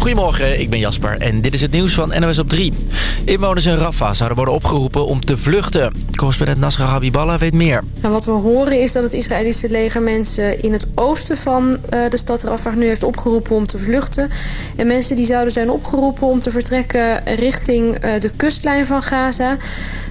Goedemorgen, ik ben Jasper en dit is het nieuws van NOS op 3. Inwoners in Rafah zouden worden opgeroepen om te vluchten. Correspondent Nasra Habiballah weet meer. En wat we horen is dat het Israëlische leger mensen in het oosten van eh, de stad Rafah nu heeft opgeroepen om te vluchten. En mensen die zouden zijn opgeroepen om te vertrekken richting eh, de kustlijn van Gaza.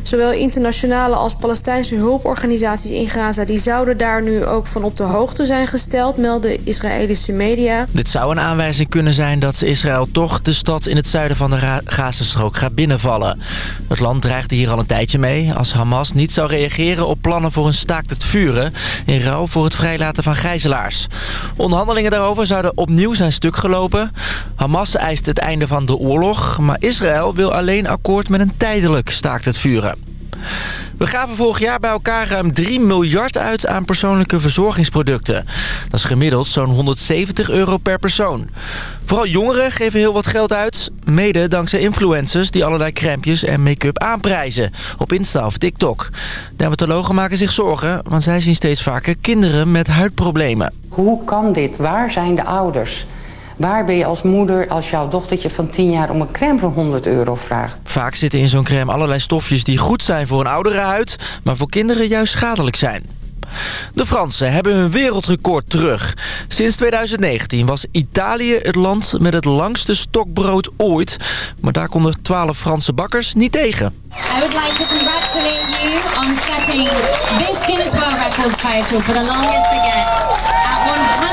Zowel internationale als Palestijnse hulporganisaties in Gaza... die zouden daar nu ook van op de hoogte zijn gesteld, melden Israëlische media. Dit zou een aanwijzing kunnen zijn dat Israël toch de stad in het zuiden van de Gazastrook gaat binnenvallen. Het land dreigde hier al een tijdje mee als Hamas niet zou reageren op plannen voor een staakt het vuren... in ruil voor het vrijlaten van gijzelaars. Onderhandelingen daarover zouden opnieuw zijn stuk gelopen. Hamas eist het einde van de oorlog, maar Israël wil alleen akkoord met een tijdelijk staakt het vuren. We gaven vorig jaar bij elkaar ruim 3 miljard uit aan persoonlijke verzorgingsproducten. Dat is gemiddeld zo'n 170 euro per persoon. Vooral jongeren geven heel wat geld uit. Mede dankzij influencers die allerlei crèmpjes en make-up aanprijzen. Op Insta of TikTok. Dermatologen maken zich zorgen, want zij zien steeds vaker kinderen met huidproblemen. Hoe kan dit? Waar zijn de ouders? Waar ben je als moeder als jouw dochtertje van 10 jaar om een crème van 100 euro vraagt? Vaak zitten in zo'n crème allerlei stofjes die goed zijn voor een oudere huid... maar voor kinderen juist schadelijk zijn. De Fransen hebben hun wereldrecord terug. Sinds 2019 was Italië het land met het langste stokbrood ooit. Maar daar konden 12 Franse bakkers niet tegen. I would like to congratulate you on setting this Guinness World Records title for the longest baguette at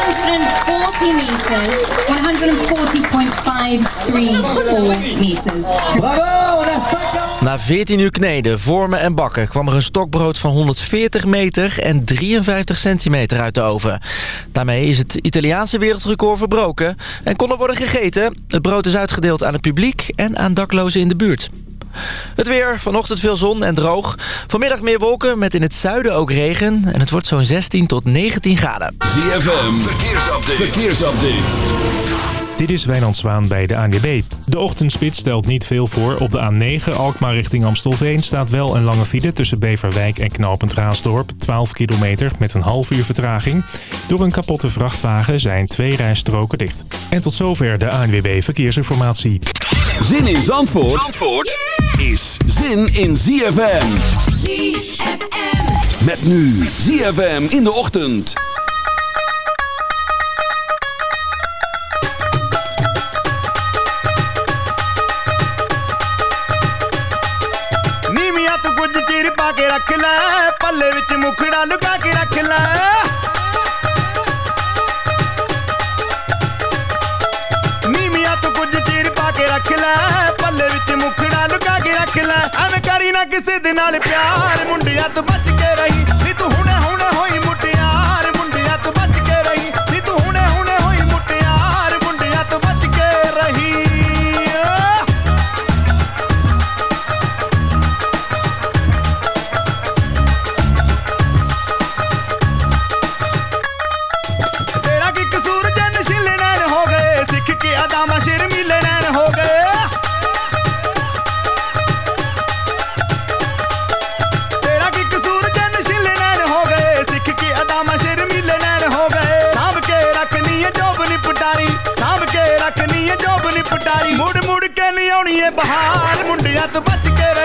140 meters, 140.534 meters. Bravo, Na 14 uur kneden, vormen en bakken kwam er een stokbrood van 140 meter en 53 centimeter uit de oven. Daarmee is het Italiaanse wereldrecord verbroken en kon er worden gegeten. Het brood is uitgedeeld aan het publiek en aan daklozen in de buurt. Het weer, vanochtend veel zon en droog. Vanmiddag meer wolken met in het zuiden ook regen. En het wordt zo'n 16 tot 19 graden. ZFM, verkeersupdate. verkeersupdate. Dit is Wijnand Zwaan bij de ANWB. De ochtendspit stelt niet veel voor. Op de A9 Alkmaar richting Amstelveen staat wel een lange file tussen Beverwijk en Raasdorp. 12 kilometer met een half uur vertraging. Door een kapotte vrachtwagen zijn twee rijstroken dicht. En tot zover de ANWB Verkeersinformatie. Zin in Zandvoort, Zandvoort is zin in ZFM. ZFM. Met nu ZFM in de ochtend. ਕੇ ਰੱਖ ਲੈ, ਪੱਲੇ ਵਿੱਚ ਮੁਖੜਾ ਲੁਕਾ ਕੇ ਰੱਖ ਲੈ। ਨੀਵੀਆਂ ਤੂੰ ਕੁਝ ਚਿਰ ਪਾ ਕੇ ਰੱਖ ਲੈ, ਪੱਲੇ ਵਿੱਚ ਮੁਖੜਾ ਲੁਕਾ ਕੇ ਰੱਖ ਲੈ। ਐਵੇਂ ਕਰੀ ਨਾ ਕਿਸੇ ਦੇ ਨਾਲ ਪਿਆਰ, ਮੁੰਡਿਆਂ ਤੋਂ ਬਚ ਕੇ ਰਹੀ। ਬਹਾਰ ਮੁੰਡਿਆਂ ਤੋਂ ਬਚ ਕੇ ਰਹੀ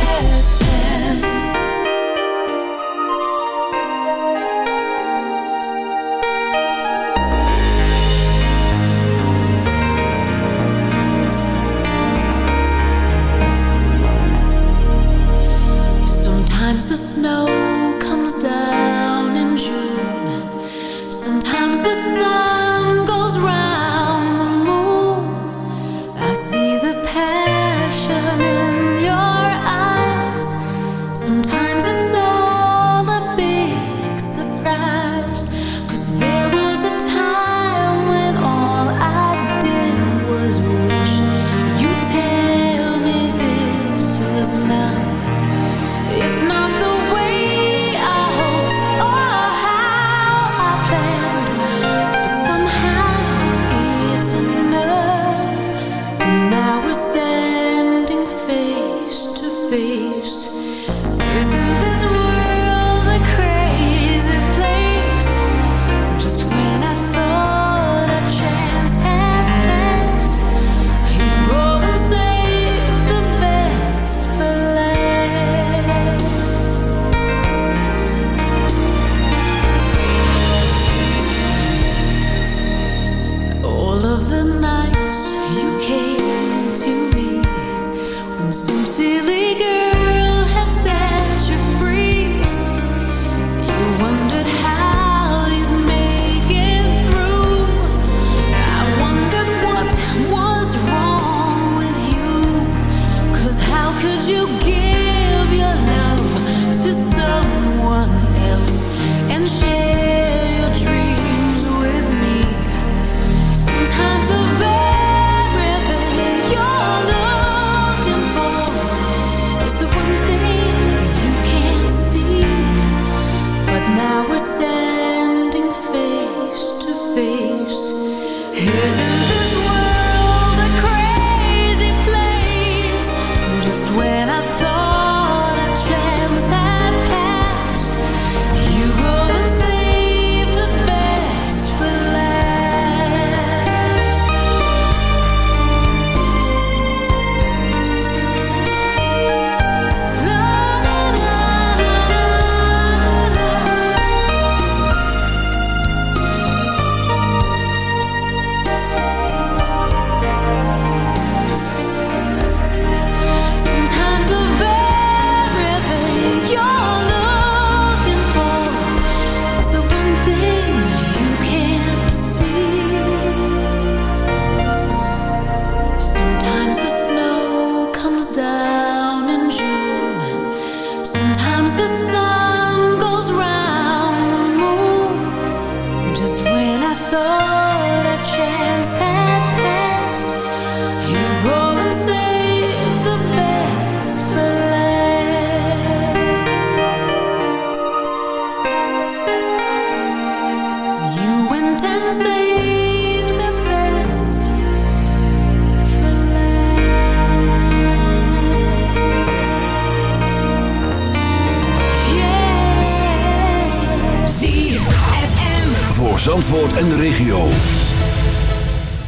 Zandvoort en de regio.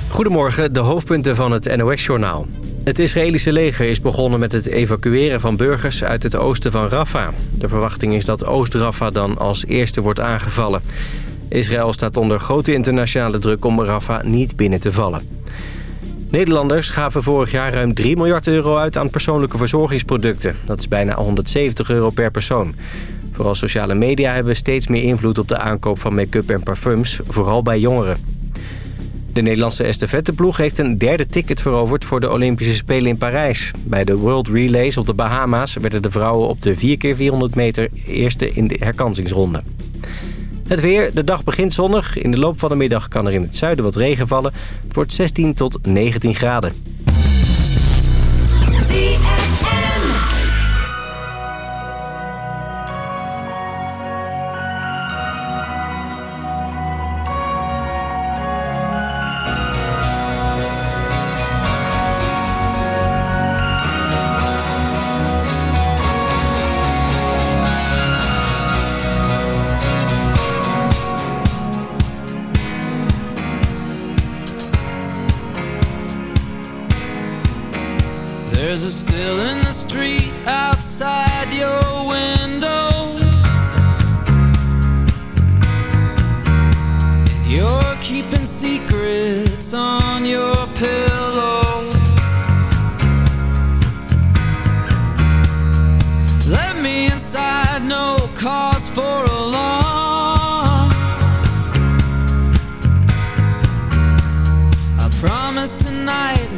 Goedemorgen, de hoofdpunten van het NOS-journaal. Het Israëlische leger is begonnen met het evacueren van burgers uit het oosten van Rafa. De verwachting is dat Oost-Rafa dan als eerste wordt aangevallen. Israël staat onder grote internationale druk om Rafa niet binnen te vallen. Nederlanders gaven vorig jaar ruim 3 miljard euro uit aan persoonlijke verzorgingsproducten. Dat is bijna 170 euro per persoon. Vooral sociale media hebben steeds meer invloed op de aankoop van make-up en parfums, vooral bij jongeren. De Nederlandse estafetteploeg heeft een derde ticket veroverd voor de Olympische Spelen in Parijs. Bij de World Relays op de Bahama's werden de vrouwen op de 4x400 meter eerste in de herkansingsronde. Het weer, de dag begint zonnig. In de loop van de middag kan er in het zuiden wat regen vallen. Het wordt 16 tot 19 graden.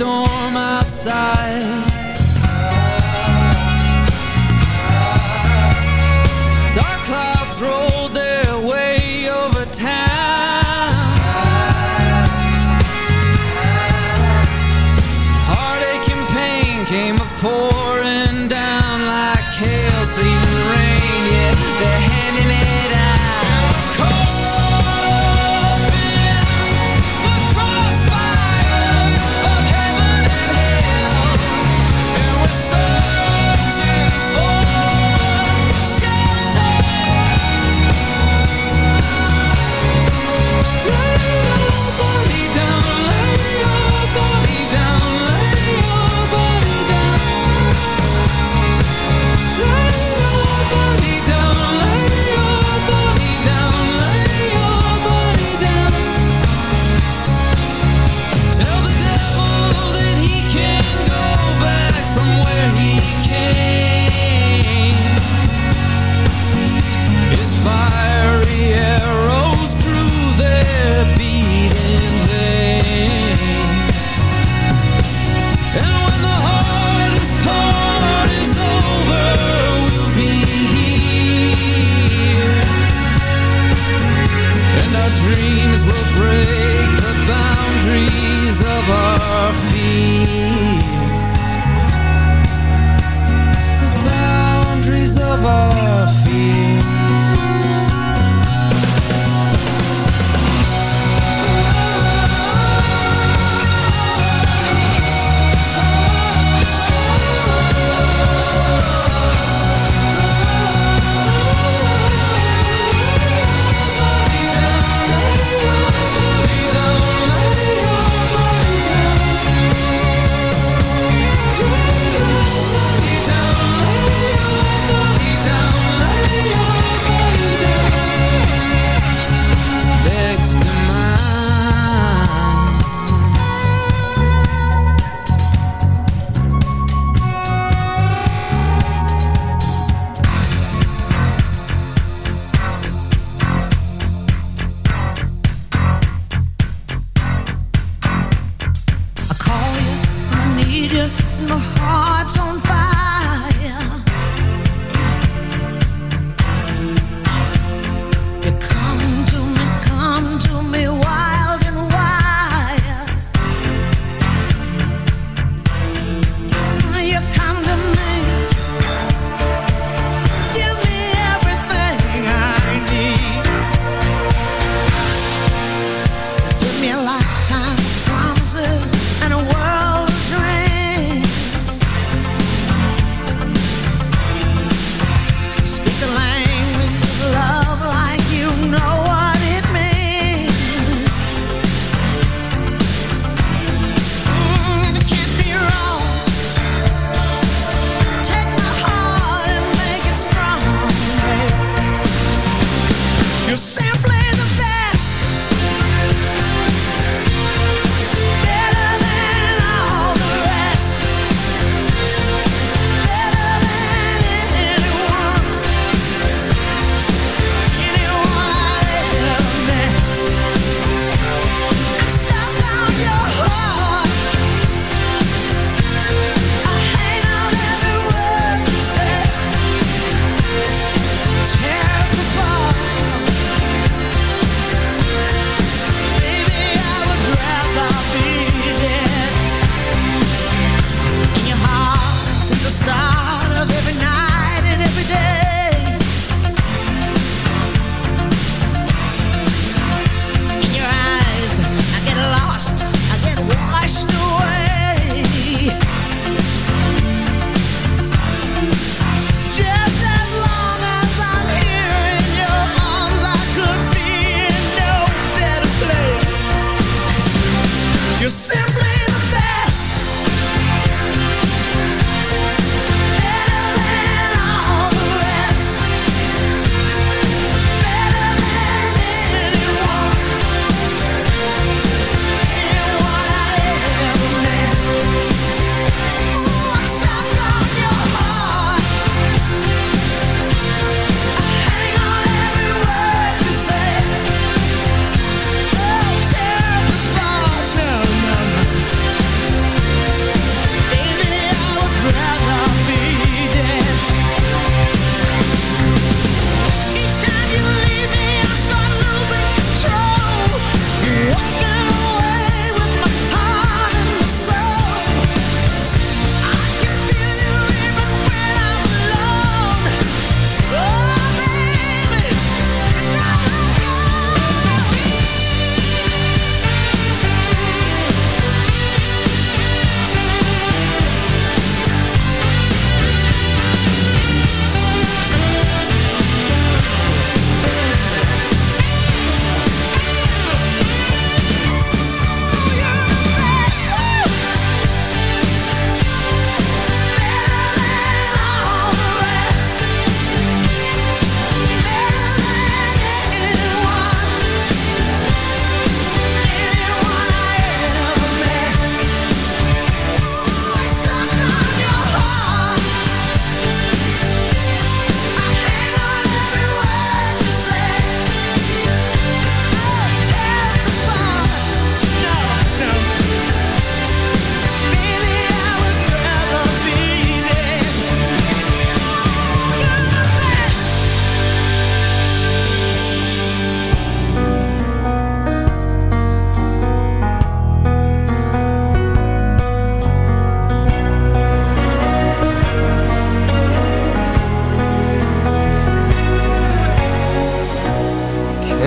storm outside.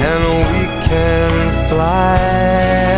And we can fly,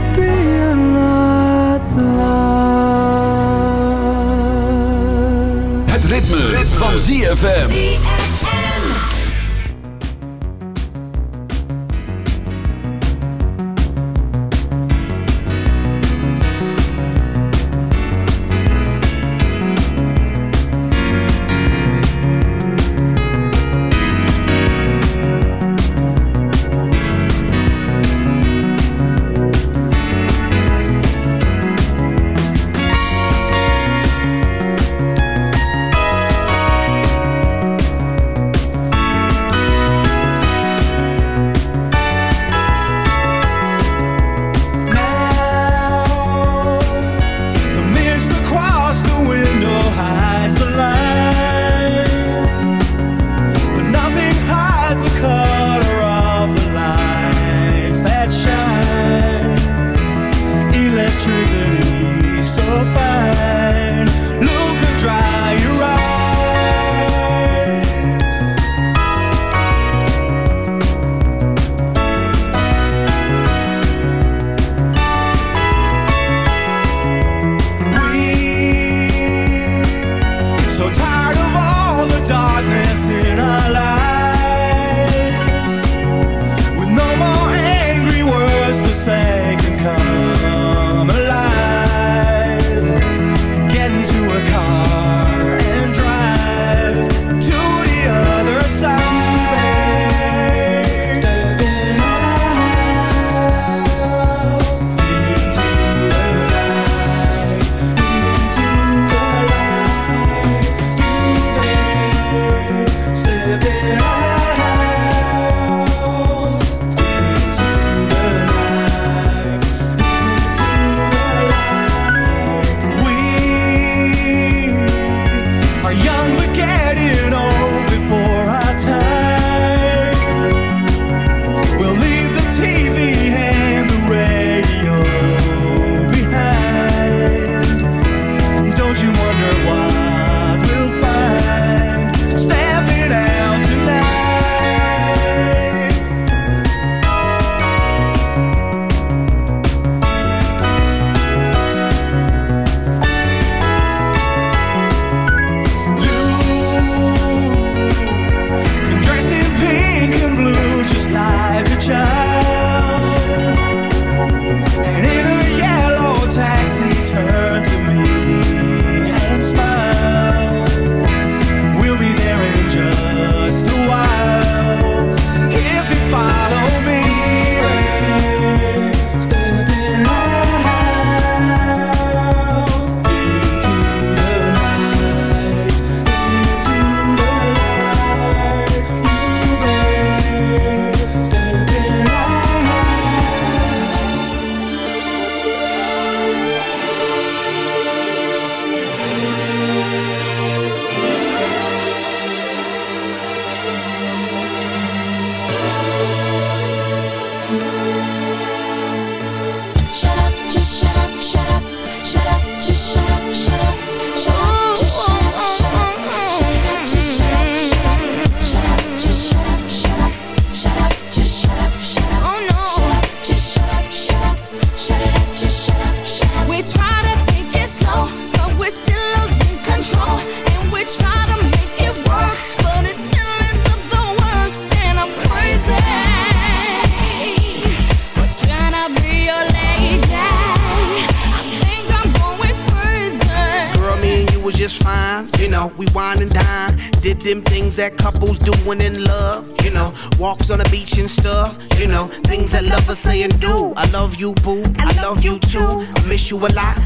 van ZFM.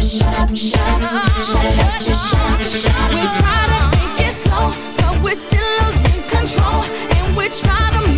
shut up, shut up, shut up, shut up, shut up. We try to take it slow, but we're still losing control. And we try to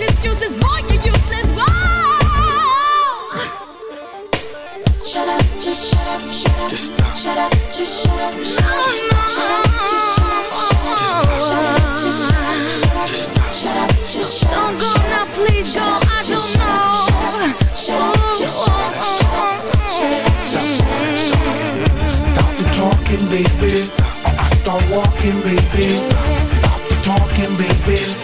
excuses. Boy, you useless. Whoa! Shut up, just shut up, shut up. Just stop. Shut up, just shut up. Shut up, shut up, just shut up. Shut up, just shut up, shut up. Shut up, just shut up. Don't go now, please go. I don't know. Shut up, just shut up, shut up. Shut up, just. Stop the talking, baby. I start walking, baby. Stop the talking, baby.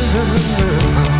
China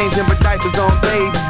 changing, but diapers on babies.